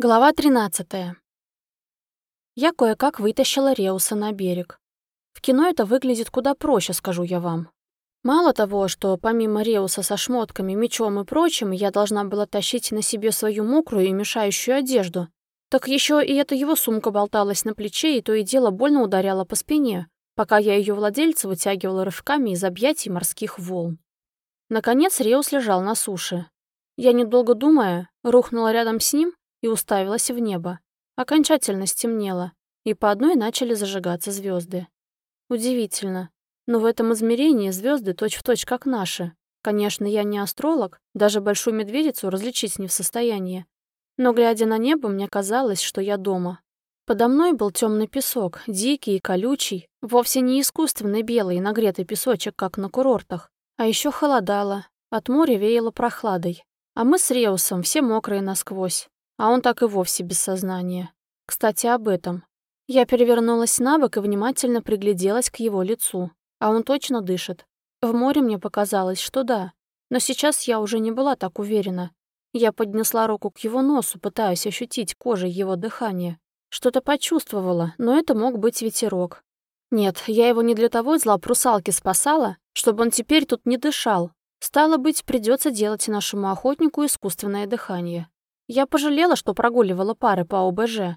Глава 13. Я кое-как вытащила Реуса на берег. В кино это выглядит куда проще, скажу я вам. Мало того, что помимо Реуса со шмотками, мечом и прочим, я должна была тащить на себе свою мокрую и мешающую одежду, так еще и эта его сумка болталась на плече и то и дело больно ударяла по спине, пока я ее владельца вытягивала рывками из объятий морских волн. Наконец Реус лежал на суше. Я, недолго думая, рухнула рядом с ним и уставилась в небо. Окончательно стемнело, и по одной начали зажигаться звезды. Удивительно, но в этом измерении звезды точь-в-точь как наши. Конечно, я не астролог, даже большую медведицу различить не в состоянии. Но, глядя на небо, мне казалось, что я дома. Подо мной был темный песок, дикий и колючий, вовсе не искусственный белый нагретый песочек, как на курортах. А еще холодало, от моря веяло прохладой. А мы с Реусом все мокрые насквозь а он так и вовсе без сознания. Кстати, об этом. Я перевернулась на бок и внимательно пригляделась к его лицу. А он точно дышит. В море мне показалось, что да. Но сейчас я уже не была так уверена. Я поднесла руку к его носу, пытаясь ощутить кожей его дыхание. Что-то почувствовала, но это мог быть ветерок. Нет, я его не для того из лап русалки спасала, чтобы он теперь тут не дышал. Стало быть, придется делать нашему охотнику искусственное дыхание. Я пожалела, что прогуливала пары по ОБЖ.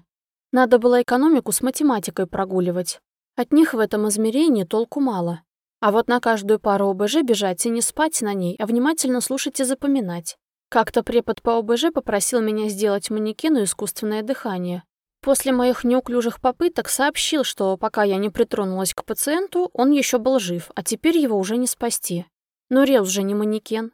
Надо было экономику с математикой прогуливать. От них в этом измерении толку мало. А вот на каждую пару ОБЖ бежать и не спать на ней, а внимательно слушать и запоминать. Как-то препод по ОБЖ попросил меня сделать манекену искусственное дыхание. После моих неуклюжих попыток сообщил, что пока я не притронулась к пациенту, он еще был жив, а теперь его уже не спасти. Но Реус же не манекен.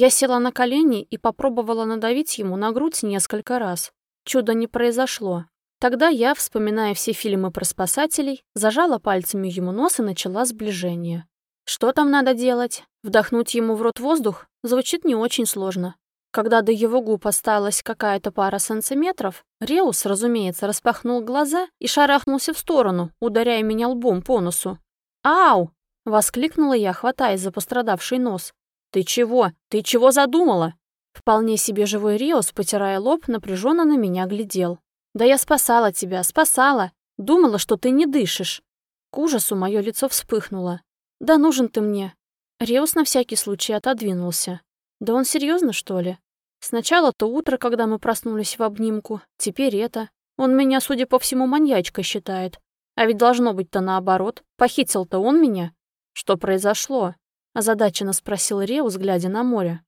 Я села на колени и попробовала надавить ему на грудь несколько раз. Чудо не произошло. Тогда я, вспоминая все фильмы про спасателей, зажала пальцами ему нос и начала сближение. Что там надо делать? Вдохнуть ему в рот воздух? Звучит не очень сложно. Когда до его губ осталась какая-то пара сантиметров, Реус, разумеется, распахнул глаза и шарахнулся в сторону, ударяя меня лбом по носу. «Ау!» — воскликнула я, хватаясь за пострадавший нос. «Ты чего? Ты чего задумала?» Вполне себе живой Риос, потирая лоб, напряженно на меня глядел. «Да я спасала тебя, спасала! Думала, что ты не дышишь!» К ужасу мое лицо вспыхнуло. «Да нужен ты мне!» Риос на всякий случай отодвинулся. «Да он серьезно что ли? Сначала то утро, когда мы проснулись в обнимку, теперь это. Он меня, судя по всему, маньячкой считает. А ведь должно быть-то наоборот. Похитил-то он меня. Что произошло? Озадаченно спросил Реус, глядя на море.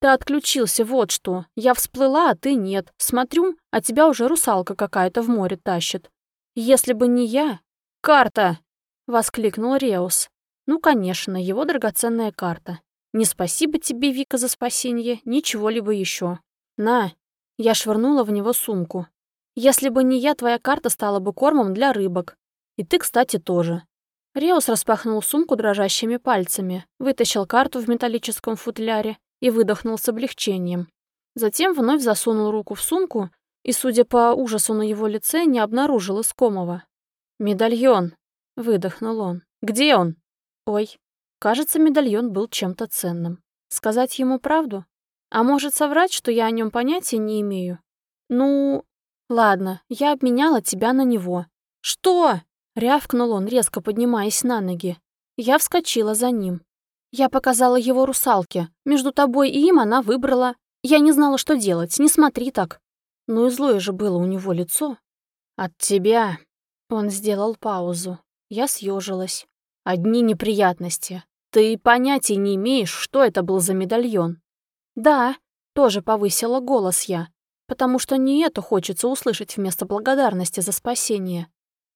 «Ты отключился, вот что. Я всплыла, а ты нет. Смотрю, а тебя уже русалка какая-то в море тащит. Если бы не я...» «Карта!» — воскликнул Реус. «Ну, конечно, его драгоценная карта. Не спасибо тебе, Вика, за спасение, ничего либо еще. На!» Я швырнула в него сумку. «Если бы не я, твоя карта стала бы кормом для рыбок. И ты, кстати, тоже. Реус распахнул сумку дрожащими пальцами, вытащил карту в металлическом футляре и выдохнул с облегчением. Затем вновь засунул руку в сумку и, судя по ужасу на его лице, не обнаружил искомого. «Медальон!» — выдохнул он. «Где он?» «Ой, кажется, медальон был чем-то ценным. Сказать ему правду? А может, соврать, что я о нем понятия не имею? Ну, ладно, я обменяла тебя на него». «Что?» Рявкнул он, резко поднимаясь на ноги. Я вскочила за ним. Я показала его русалке. Между тобой и им она выбрала. Я не знала, что делать, не смотри так. Ну и злое же было у него лицо. От тебя. Он сделал паузу. Я съежилась. Одни неприятности. Ты понятия не имеешь, что это был за медальон. Да, тоже повысила голос я, потому что не это хочется услышать вместо благодарности за спасение.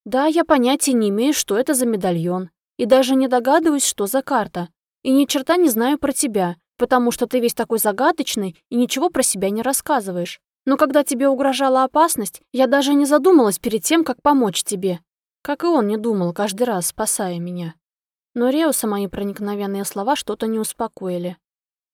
Да, я понятия не имею, что это за медальон, и даже не догадываюсь, что за карта. И ни черта не знаю про тебя, потому что ты весь такой загадочный и ничего про себя не рассказываешь. Но когда тебе угрожала опасность, я даже не задумалась перед тем, как помочь тебе. Как и он не думал каждый раз, спасая меня. Но Реуса мои проникновенные слова что-то не успокоили.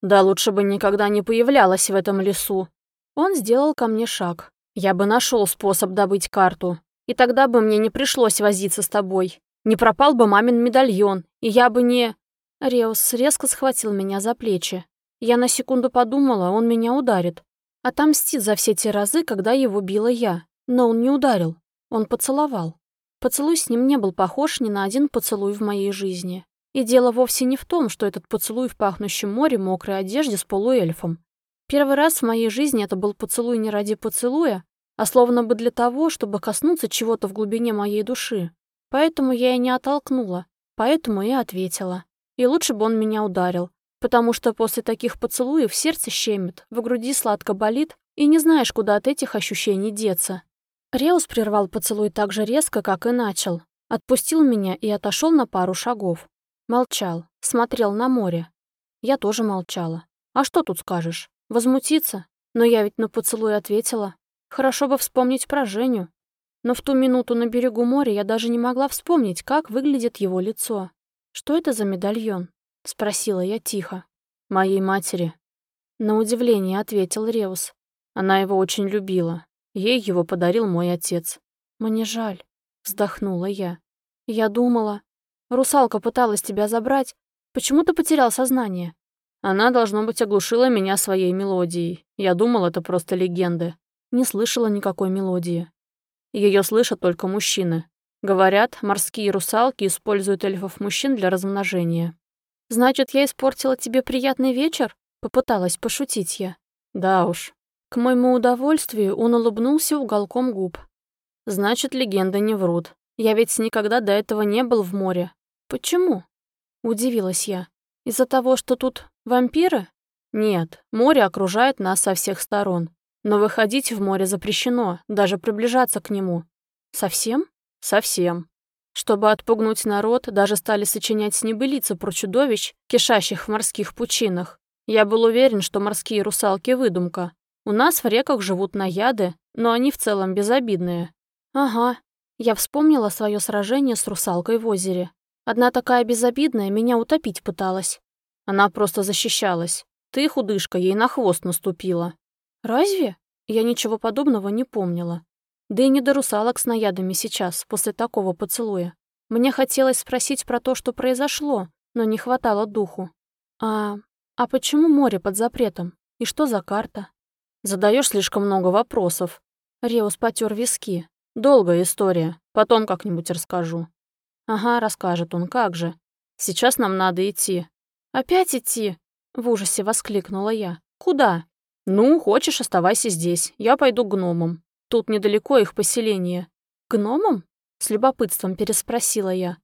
«Да лучше бы никогда не появлялась в этом лесу». Он сделал ко мне шаг. «Я бы нашел способ добыть карту, и тогда бы мне не пришлось возиться с тобой. Не пропал бы мамин медальон, и я бы не...» Реус резко схватил меня за плечи. Я на секунду подумала, он меня ударит. Отомстит за все те разы, когда его била я. Но он не ударил. Он поцеловал. Поцелуй с ним не был похож ни на один поцелуй в моей жизни. И дело вовсе не в том, что этот поцелуй в пахнущем море мокрой одежде с полуэльфом. Первый раз в моей жизни это был поцелуй не ради поцелуя, а словно бы для того, чтобы коснуться чего-то в глубине моей души. Поэтому я и не оттолкнула, поэтому и ответила. И лучше бы он меня ударил, потому что после таких поцелуев сердце щемит, в груди сладко болит, и не знаешь, куда от этих ощущений деться. Реус прервал поцелуй так же резко, как и начал. Отпустил меня и отошел на пару шагов. Молчал, смотрел на море. Я тоже молчала. А что тут скажешь? Возмутиться? Но я ведь на поцелуй ответила. Хорошо бы вспомнить про Женю. Но в ту минуту на берегу моря я даже не могла вспомнить, как выглядит его лицо. «Что это за медальон?» — спросила я тихо. «Моей матери». На удивление ответил Реус. Она его очень любила. Ей его подарил мой отец. «Мне жаль», — вздохнула я. «Я думала...» Русалка пыталась тебя забрать. Почему ты потерял сознание?» Она, должно быть, оглушила меня своей мелодией. Я думал, это просто легенды. Не слышала никакой мелодии. Ее слышат только мужчины. Говорят, морские русалки используют эльфов-мужчин для размножения. «Значит, я испортила тебе приятный вечер?» Попыталась пошутить я. Да уж. К моему удовольствию он улыбнулся уголком губ. «Значит, легенды не врут. Я ведь никогда до этого не был в море. «Почему?» — удивилась я. «Из-за того, что тут вампиры?» «Нет, море окружает нас со всех сторон. Но выходить в море запрещено, даже приближаться к нему». «Совсем?» «Совсем. Чтобы отпугнуть народ, даже стали сочинять небылицы про чудовищ, кишащих в морских пучинах. Я был уверен, что морские русалки — выдумка. У нас в реках живут наяды, но они в целом безобидные». «Ага». Я вспомнила свое сражение с русалкой в озере. Одна такая безобидная меня утопить пыталась. Она просто защищалась. Ты, худышка, ей на хвост наступила. Разве? Я ничего подобного не помнила. Да и не до русалок с наядами сейчас, после такого поцелуя. Мне хотелось спросить про то, что произошло, но не хватало духу. А... а почему море под запретом? И что за карта? Задаешь слишком много вопросов. Реус потер виски. Долгая история. Потом как-нибудь расскажу. «Ага, расскажет он, как же. Сейчас нам надо идти». «Опять идти?» — в ужасе воскликнула я. «Куда?» «Ну, хочешь, оставайся здесь. Я пойду к гномам. Тут недалеко их поселение». «Гномам?» — с любопытством переспросила я.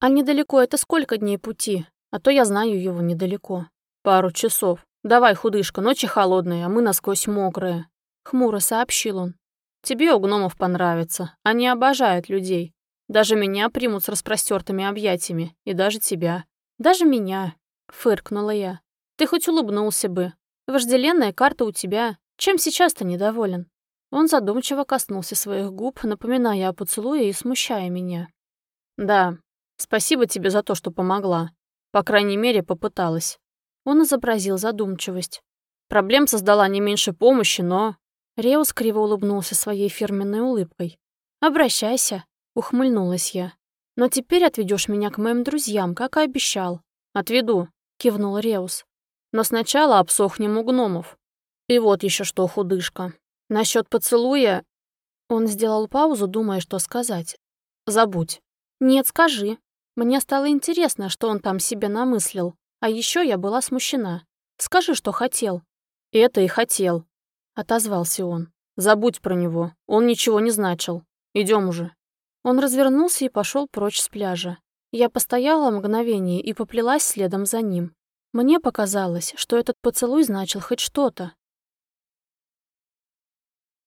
«А недалеко это сколько дней пути? А то я знаю его недалеко». «Пару часов. Давай, худышка, ночи холодные, а мы насквозь мокрые», — хмуро сообщил он. «Тебе у гномов понравится. Они обожают людей. Даже меня примут с распростертыми объятиями, и даже тебя. Даже меня, фыркнула я. Ты хоть улыбнулся бы. Вожделенная карта у тебя. Чем сейчас-то недоволен? Он задумчиво коснулся своих губ, напоминая о поцелуе и смущая меня. Да, спасибо тебе за то, что помогла. По крайней мере, попыталась. Он изобразил задумчивость. Проблем создала не меньше помощи, но... Реус криво улыбнулся своей фирменной улыбкой. «Обращайся», Ухмыльнулась я. «Но теперь отведешь меня к моим друзьям, как и обещал». «Отведу», — кивнул Реус. «Но сначала обсохнем у гномов». «И вот еще что, худышка. Насчет поцелуя...» Он сделал паузу, думая, что сказать. «Забудь». «Нет, скажи. Мне стало интересно, что он там себе намыслил. А еще я была смущена. Скажи, что хотел». «Это и хотел», — отозвался он. «Забудь про него. Он ничего не значил. Идем уже». Он развернулся и пошел прочь с пляжа. Я постояла мгновение и поплелась следом за ним. Мне показалось, что этот поцелуй значил хоть что-то,